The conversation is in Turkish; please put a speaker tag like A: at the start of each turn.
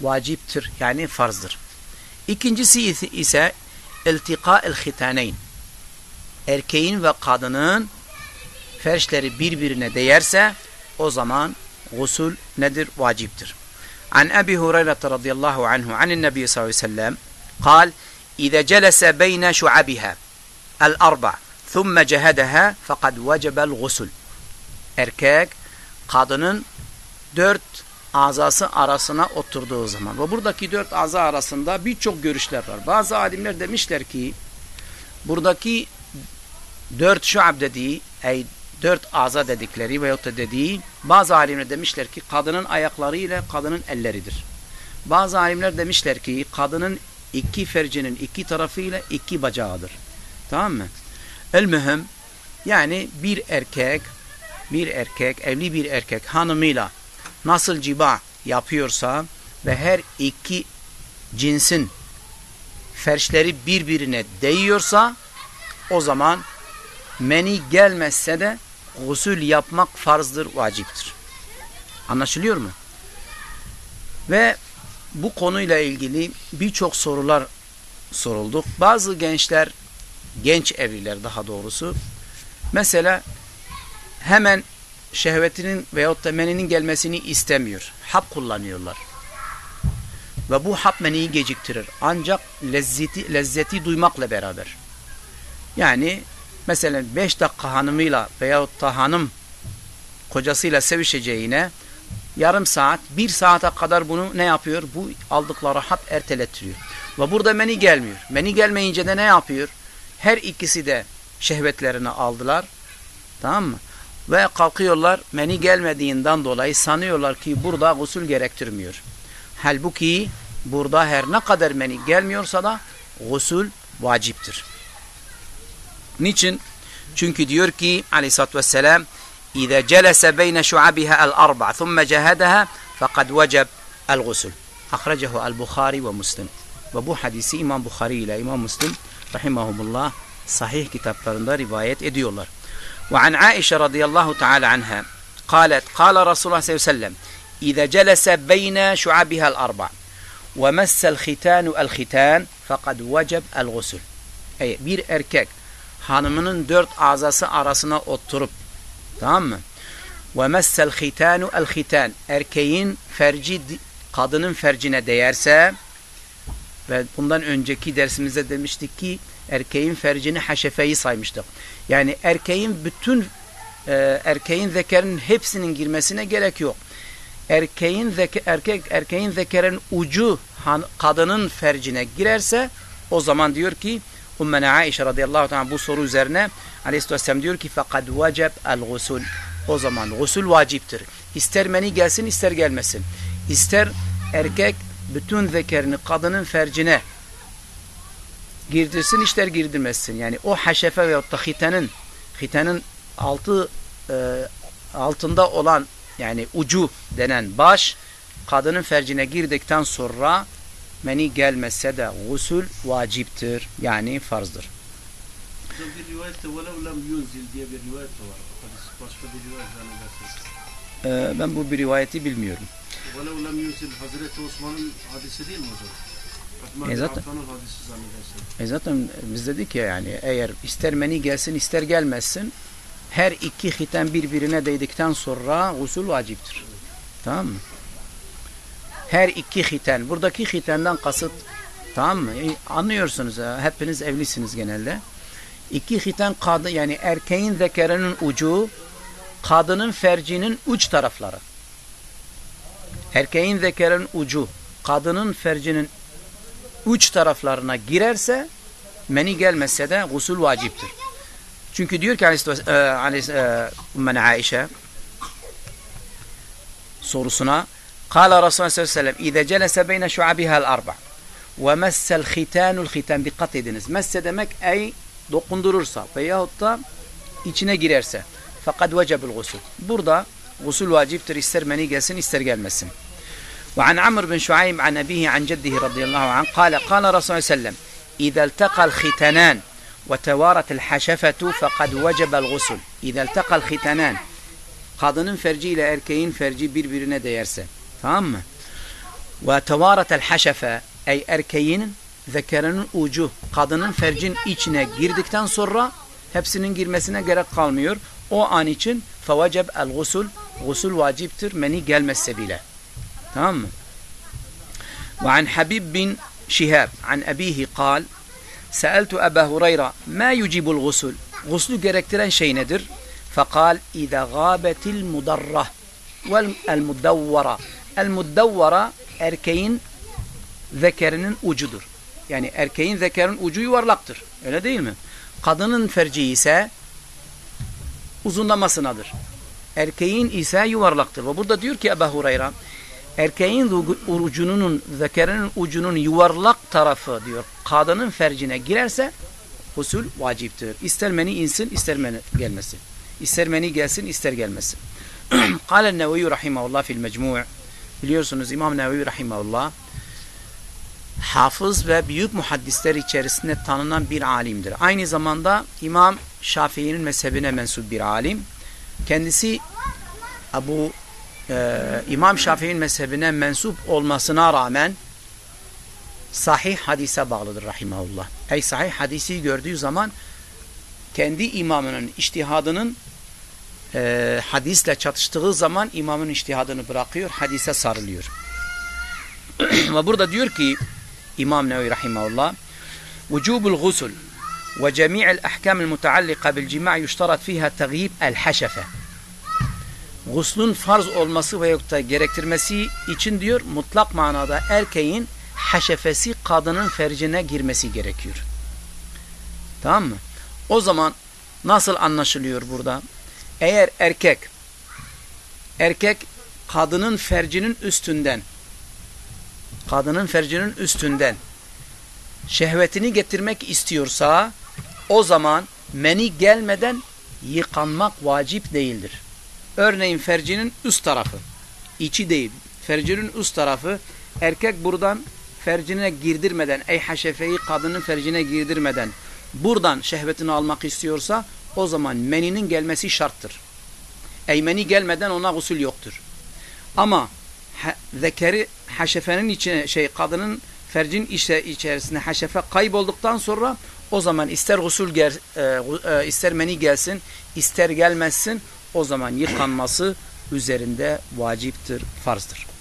A: vaciptir yani farzdır. İkincisi ise iltika el hitaneyn. Erkeğin ve kadının ferçleri birbirine değerse o zaman gusül nedir? Vaciptir. An Ebi Hureyre radıyallahu anhu anin Nebi sallallahu aleyhi ve sellem قال إذا جلس بين شعبها الأربع ثم جهدها فقد وجب الغسل erkek kadının dört azası arasına oturduğu zaman ve buradaki dört aza arasında birçok görüşler var. Bazı alimler demişler ki buradaki dört şuab dediği ey dört aza dedikleri veyahut da dediği bazı alimler demişler ki kadının ayakları ile kadının elleridir. Bazı alimler demişler ki kadının iki fercinin iki tarafıyla iki bacağıdır. Tamam mı? El mühim yani bir erkek bir erkek evli bir erkek hanımıyla nasıl ciba yapıyorsa ve her iki cinsin ferçleri birbirine değiyorsa o zaman meni gelmezse de gusül yapmak farzdır, vaciptir. Anlaşılıyor mu? Ve bu konuyla ilgili birçok sorular sorulduk. Bazı gençler, genç evliler daha doğrusu, mesela hemen şehvetinin veyahut da meninin gelmesini istemiyor. Hap kullanıyorlar. Ve bu hap meniyi geciktirir. Ancak lezzeti, lezzeti duymakla beraber. Yani mesela 5 dakika hanımıyla veyahut da hanım kocasıyla sevişeceğine yarım saat, bir saate kadar bunu ne yapıyor? Bu aldıkları hap ertelettiriyor. Ve burada meni gelmiyor. Meni gelmeyince de ne yapıyor? Her ikisi de şehvetlerini aldılar. Tamam mı? Ve kalkıyorlar meni gelmediğinden dolayı sanıyorlar ki burada gusül gerektirmiyor. Halbuki burada her ne kadar meni gelmiyorsa da gusül vaciptir. Niçin? Çünkü diyor ki aleyhissalatü vesselam إذا جلس بين شعبها الأربع ثم جهدها فقد وجب الغسل أخرجه البخاري ومسلم ve bu hadisi İmam Bukhari ile İmam Müslim rahimahumullah sahih kitaplarında rivayet ediyorlar. وعن عائشة رضي الله تعالى عنها قالت قال رسول الله صلى الله عليه وسلم إذا جلس بين شعابها الأربع ومس الختان الختان فقد وجب الغسل. أي بير erkek hanımının dört azası arasına oturup tamam mı؟ ومس الختان الختان erkeğin ferci قادن فرجنا değerse ve أنجكي önceki dersimizde demiştik ki erkeğin fercini haşefeyi saymıştık. Yani erkeğin bütün e, erkeğin zekerin hepsinin girmesine gerek yok. Erkeğin zeke, erkek erkeğin zekerin ucu han, kadının fercine girerse o zaman diyor ki Ummena Aişe radıyallahu anh bu soru üzerine aleyhisselam diyor ki fakat vaceb el gusul. O zaman gusul vaciptir. İster meni gelsin ister gelmesin. İster erkek bütün zekerini kadının fercine girdirsin ister girdirmezsin. Yani o haşefe veyahut da hitanın hitanın altı e, altında olan yani ucu denen baş kadının fercine girdikten sonra meni gelmezse de gusül vaciptir. Yani farzdır.
B: Bir rivayette velev lem yunzil diye bir rivayet de var. Başka bir rivayet zannedersiniz.
A: Ee, ben bu bir rivayeti bilmiyorum.
B: Velev lem yunzil Hazreti Osman'ın hadisi değil mi hocam?
A: E zaten-. E zaten biz dedik ya yani eğer ister meni gelsin ister gelmezsin her iki hitan birbirine değdikten sonra usul vaciptir. Tamam mı? Her iki hitan. Buradaki hitandan kasıt tamam mı? E, anlıyorsunuz ya, hepiniz evlisiniz genelde. İki hitan kadın yani erkeğin zekerinin ucu kadının fercinin uç tarafları. Erkeğin zekerinin ucu kadının fercinin uç taraflarına girerse meni gelmezse de gusül vaciptir. Çünkü diyor ki Ümmene Aişe sorusuna Kala Resulullah sallallahu aleyhi ve sellem İze celese beyne şuabihal arba ve messel hitanul hitan dikkat ediniz. Messe demek ey dokundurursa veyahut da içine girerse fakat vecebül gusül. Burada gusül vaciptir ister meni gelsin ister gelmesin. وعن عمرو بن شعيب عن أبيه عن جده رضي الله عنه قال قال رسول الله صلى الله عليه وسلم إذا التقى الختنان وتوارت الحشفة فقد وجب الغسل إذا التقى الختنان kadının ferci ile erkeğin ferci birbirine değerse tamam mı? Ve tevaratel haşefe ey erkeğin zekerinin ucu kadının fercin içine girdikten sonra hepsinin girmesine gerek kalmıyor. O an için fevaceb el gusul gusul vaciptir meni gelmezse bile. Tamam mı? An Habib bin Şihab an abihi kal Seeltu Ebu Hureyre ma yucibul gusul Guslu gerektiren şey nedir? Mudarrah vel el mudavvara El mudavvara erkeğin zekerinin ucudur. Yani erkeğin zekerin ucu yuvarlaktır. Öyle değil mi? Kadının ferci ise uzunlamasınadır. Erkeğin ise yuvarlaktır. Ve burada diyor ki Ebu Hureyre erkeğin ucunun, zekerinin ucunun yuvarlak tarafı diyor kadının fercine girerse husul vaciptir. İster meni insin, ister meni gelmesin. İster meni gelsin, ister gelmesin. Kale Nevevi Rahimahullah fil mecmu' Biliyorsunuz İmam Nevevi Rahimahullah hafız ve büyük muhaddisler içerisinde tanınan bir alimdir. Aynı zamanda İmam Şafii'nin mezhebine mensup bir alim. Kendisi Abu e, İmam Şafii'nin mezhebine mensup olmasına rağmen sahih hadise bağlıdır rahimahullah. Ey sahih hadisi gördüğü zaman kendi imamının iştihadının e, hadisle çatıştığı zaman imamın iştihadını bırakıyor, hadise sarılıyor. Ve burada diyor ki İmam Nevi rahimahullah vücubul gusul ve cemi'el ahkam mutallika bil cima' yuştarat fiha tagyib el haşefe guslun farz olması ve da gerektirmesi için diyor mutlak manada erkeğin haşefesi kadının fercine girmesi gerekiyor. Tamam mı? O zaman nasıl anlaşılıyor burada? Eğer erkek erkek kadının fercinin üstünden kadının fercinin üstünden şehvetini getirmek istiyorsa o zaman meni gelmeden yıkanmak vacip değildir. Örneğin fercinin üst tarafı, içi değil, fercinin üst tarafı erkek buradan fercine girdirmeden, ey haşefeyi kadının fercine girdirmeden buradan şehvetini almak istiyorsa o zaman meninin gelmesi şarttır. Ey meni gelmeden ona gusül yoktur. Ama zekeri haşefenin içine şey kadının fercin işe içerisinde haşefe kaybolduktan sonra o zaman ister gusül gel, e, e, ister meni gelsin, ister gelmezsin o zaman yıkanması üzerinde vaciptir, farzdır.